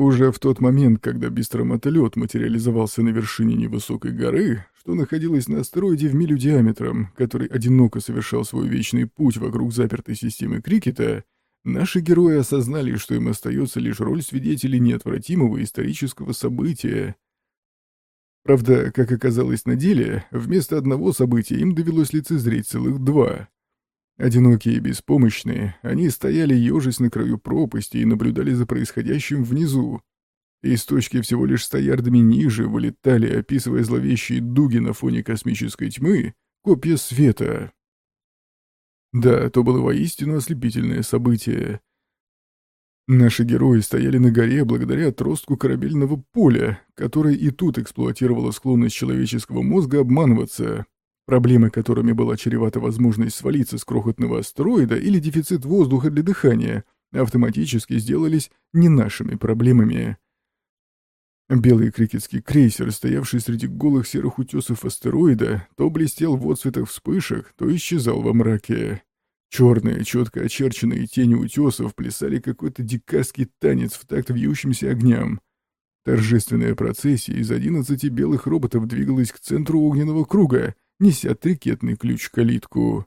Уже в тот момент, когда бистромотолет материализовался на вершине невысокой горы, что находилась на астероиде в милю диаметром, который одиноко совершал свой вечный путь вокруг запертой системы Крикета, наши герои осознали, что им остается лишь роль свидетелей неотвратимого исторического события. Правда, как оказалось на деле, вместо одного события им довелось лицезреть целых два — Одинокие и беспомощные, они стояли ежась на краю пропасти и наблюдали за происходящим внизу. Из точки всего лишь ста ярдами ниже вылетали, описывая зловещие дуги на фоне космической тьмы, копья света. Да, то было воистину ослепительное событие. Наши герои стояли на горе благодаря отростку корабельного поля, которое и тут эксплуатировало склонность человеческого мозга обманываться, Проблемы, которыми была чревата возможность свалиться с крохотного астероида или дефицит воздуха для дыхания, автоматически сделались не нашими проблемами. Белый крикетский крейсер, стоявший среди голых серых утесов астероида, то блестел в отцветах вспышек, то исчезал во мраке. Черные, четко очерченные тени утесов плясали какой-то дикарский танец в такт вьющимся огням. Торжественная процессия из одиннадцати белых роботов двигалась к центру огненного круга, неся трикетный ключ калитку.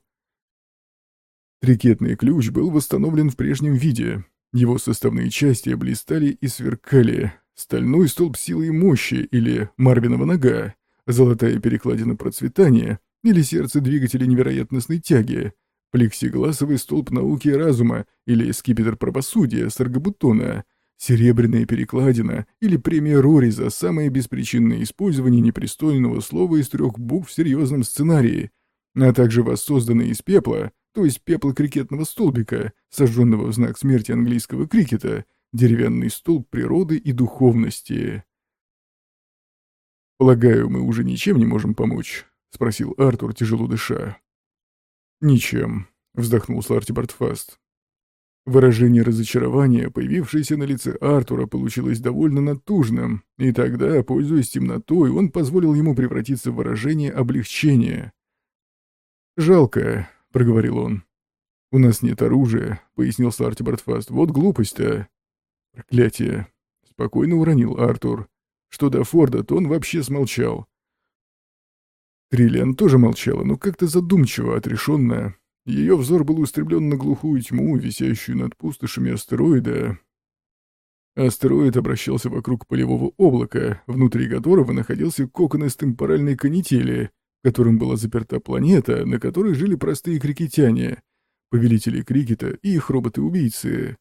Трикетный ключ был восстановлен в прежнем виде. Его составные части блистали и сверкали. Стальной столб силы и мощи, или Марвинова нога, золотая перекладина процветания, или сердце двигателя невероятностной тяги, плексигласовый столб науки и разума, или скипетр правосудия Саргабутона, Серебряная перекладина или премия Рори за самое беспричинное использование непристойного слова из трех букв в серьезном сценарии, а также воссозданный из пепла, то есть пепла крикетного столбика, сожженного в знак смерти английского крикета, деревянный столб природы и духовности. «Полагаю, мы уже ничем не можем помочь?» — спросил Артур, тяжело дыша. «Ничем», — вздохнул Сларти Бартфаст. Выражение разочарования, появившееся на лице Артура, получилось довольно натужным, и тогда, пользуясь темнотой, он позволил ему превратиться в выражение облегчения. «Жалко», — проговорил он. «У нас нет оружия», — пояснил Сларти Бартфаст. «Вот глупость-то». «Проклятие», — спокойно уронил Артур. Что до Форда, то он вообще смолчал. Триллиан тоже молчала, но как-то задумчиво, отрешенно. Ее взор был устремлен на глухую тьму, висящую над пустошами астероида. Астероид обращался вокруг полевого облака, внутри которого находился кокон из темпоральной канители, которым была заперта планета, на которой жили простые крикетяне, повелители крикета и их роботы-убийцы.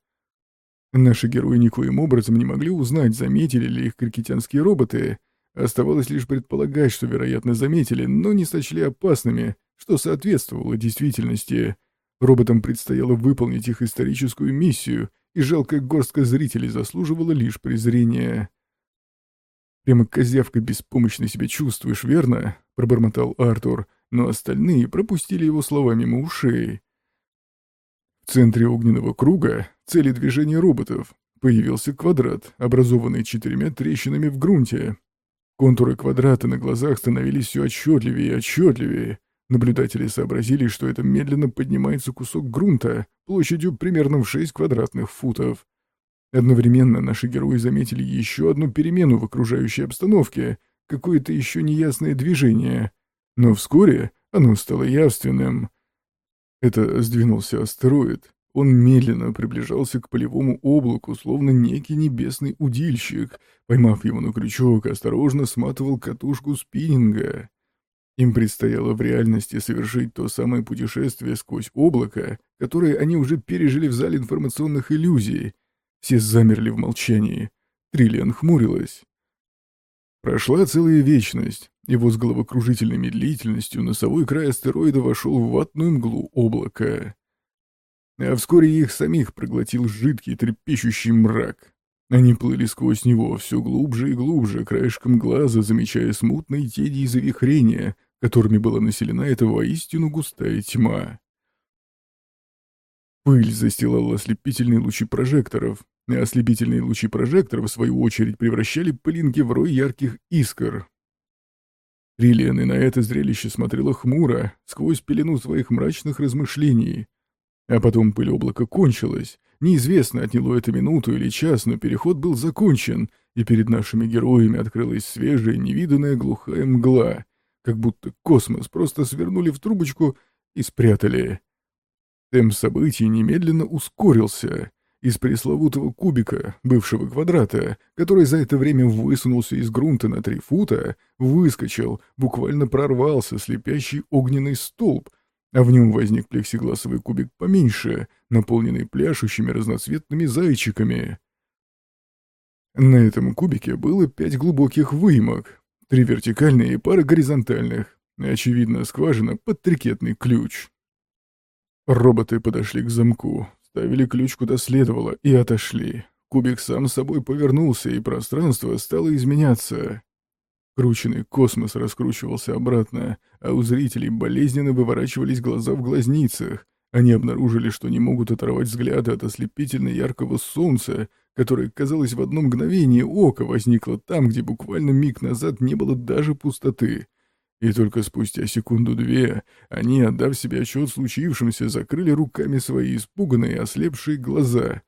Наши герои никоим образом не могли узнать, заметили ли их крикетянские роботы. Оставалось лишь предполагать, что, вероятно, заметили, но не сочли опасными, что соответствовало действительности. Роботам предстояло выполнить их историческую миссию, и жалкая горстка зрителей заслуживала лишь презрения. «Прямо козявка беспомощно себя чувствуешь, верно?» — пробормотал Артур, но остальные пропустили его слова мимо ушей. В центре огненного круга, цели движения роботов, появился квадрат, образованный четырьмя трещинами в грунте. Контуры квадрата на глазах становились все отчетливее и отчетливее, Наблюдатели сообразили, что это медленно поднимается кусок грунта площадью примерно в 6 квадратных футов. Одновременно наши герои заметили еще одну перемену в окружающей обстановке, какое-то еще неясное движение. Но вскоре оно стало явственным. Это сдвинулся астероид. Он медленно приближался к полевому облаку, словно некий небесный удильщик. Поймав его на крючок, осторожно сматывал катушку спиннинга. Им предстояло в реальности совершить то самое путешествие сквозь облако, которое они уже пережили в зале информационных иллюзий. Все замерли в молчании. Триллиан хмурилась. Прошла целая вечность, и вот с головокружительной медлительностью носовой край астероида вошел в ватную мглу облака. А вскоре их самих проглотил жидкий трепещущий мрак. Они плыли сквозь него все глубже и глубже, краешком глаза, замечая смутные тени и завихрения, которыми была населена эта воистину густая тьма. Пыль застилала ослепительные лучи прожекторов, а ослепительные лучи прожекторов, в свою очередь, превращали пылинки в рой ярких искр. Риллиан и на это зрелище смотрела хмуро, сквозь пелену своих мрачных размышлений. А потом пыль облака кончилась, Неизвестно, отняло это минуту или час, но переход был закончен, и перед нашими героями открылась свежая, невиданная глухая мгла, как будто космос просто свернули в трубочку и спрятали. Темп событий немедленно ускорился. Из пресловутого кубика, бывшего квадрата, который за это время высунулся из грунта на три фута, выскочил, буквально прорвался слепящий огненный столб, а в нем возник плексигласовый кубик поменьше, наполненный пляшущими разноцветными зайчиками. На этом кубике было пять глубоких выемок, три вертикальные и пара горизонтальных, очевидно, скважина под трикетный ключ. Роботы подошли к замку, ставили ключ куда следовало и отошли. Кубик сам собой повернулся, и пространство стало изменяться. Крученный космос раскручивался обратно, а у зрителей болезненно выворачивались глаза в глазницах. Они обнаружили, что не могут оторвать взгляда от ослепительно яркого солнца, которое, казалось, в одно мгновение ока возникло там, где буквально миг назад не было даже пустоты. И только спустя секунду-две они, отдав себе отчет случившемся, закрыли руками свои испуганные ослепшие глаза.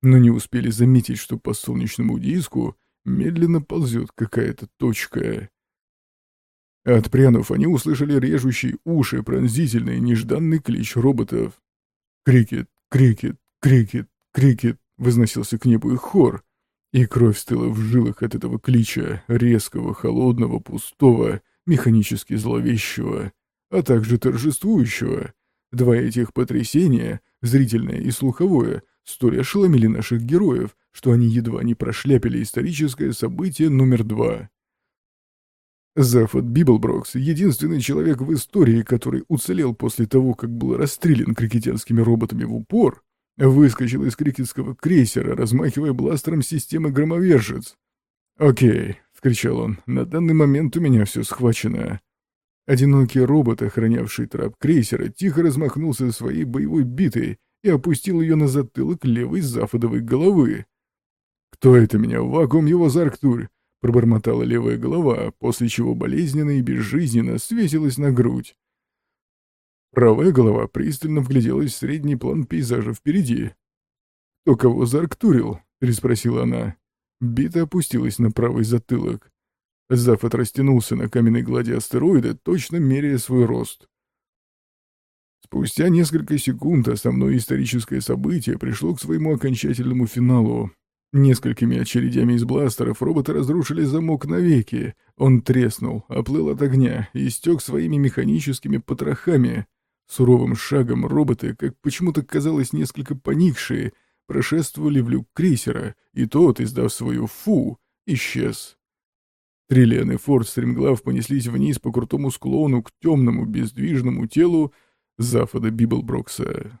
Но не успели заметить, что по солнечному диску медленно ползет какая-то точка. Отпрянув, они услышали режущий уши пронзительный нежданный клич роботов. «Крикет! Крикет! Крикет! Крикет!» Возносился к небу их хор, и кровь стыла в жилах от этого клича, резкого, холодного, пустого, механически зловещего, а также торжествующего. Два этих потрясения, зрительное и слуховое, столь ошеломили наших героев, что они едва не прошляпили историческое событие номер два. Зафод Библброкс — единственный человек в истории, который уцелел после того, как был расстрелян крикетянскими роботами в упор, выскочил из крикетского крейсера, размахивая бластером системы громовержец. «Окей», — вскричал он, — «на данный момент у меня все схвачено». Одинокий робот, охранявший трап крейсера, тихо размахнулся своей боевой битой и опустил ее на затылок левой зафодовой головы. «Кто это меня? Вакуум его Зарктурь!» — пробормотала левая голова, после чего болезненно и безжизненно свесилась на грудь. Правая голова пристально вгляделась в средний план пейзажа впереди. «Кто кого Зарктурил?» — переспросила она. Бита опустилась на правый затылок. Зафот растянулся на каменной глади астероида, точно меряя свой рост. Спустя несколько секунд основное историческое событие пришло к своему окончательному финалу. Несколькими очередями из бластеров роботы разрушили замок навеки. Он треснул, оплыл от огня и стек своими механическими потрохами. Суровым шагом роботы, как почему-то казалось несколько поникшие, прошествовали в люк крейсера, и тот, издав свою «фу», исчез. Триллиан и Форд стремглав понеслись вниз по крутому склону к темному бездвижному телу Зафода Библброкса.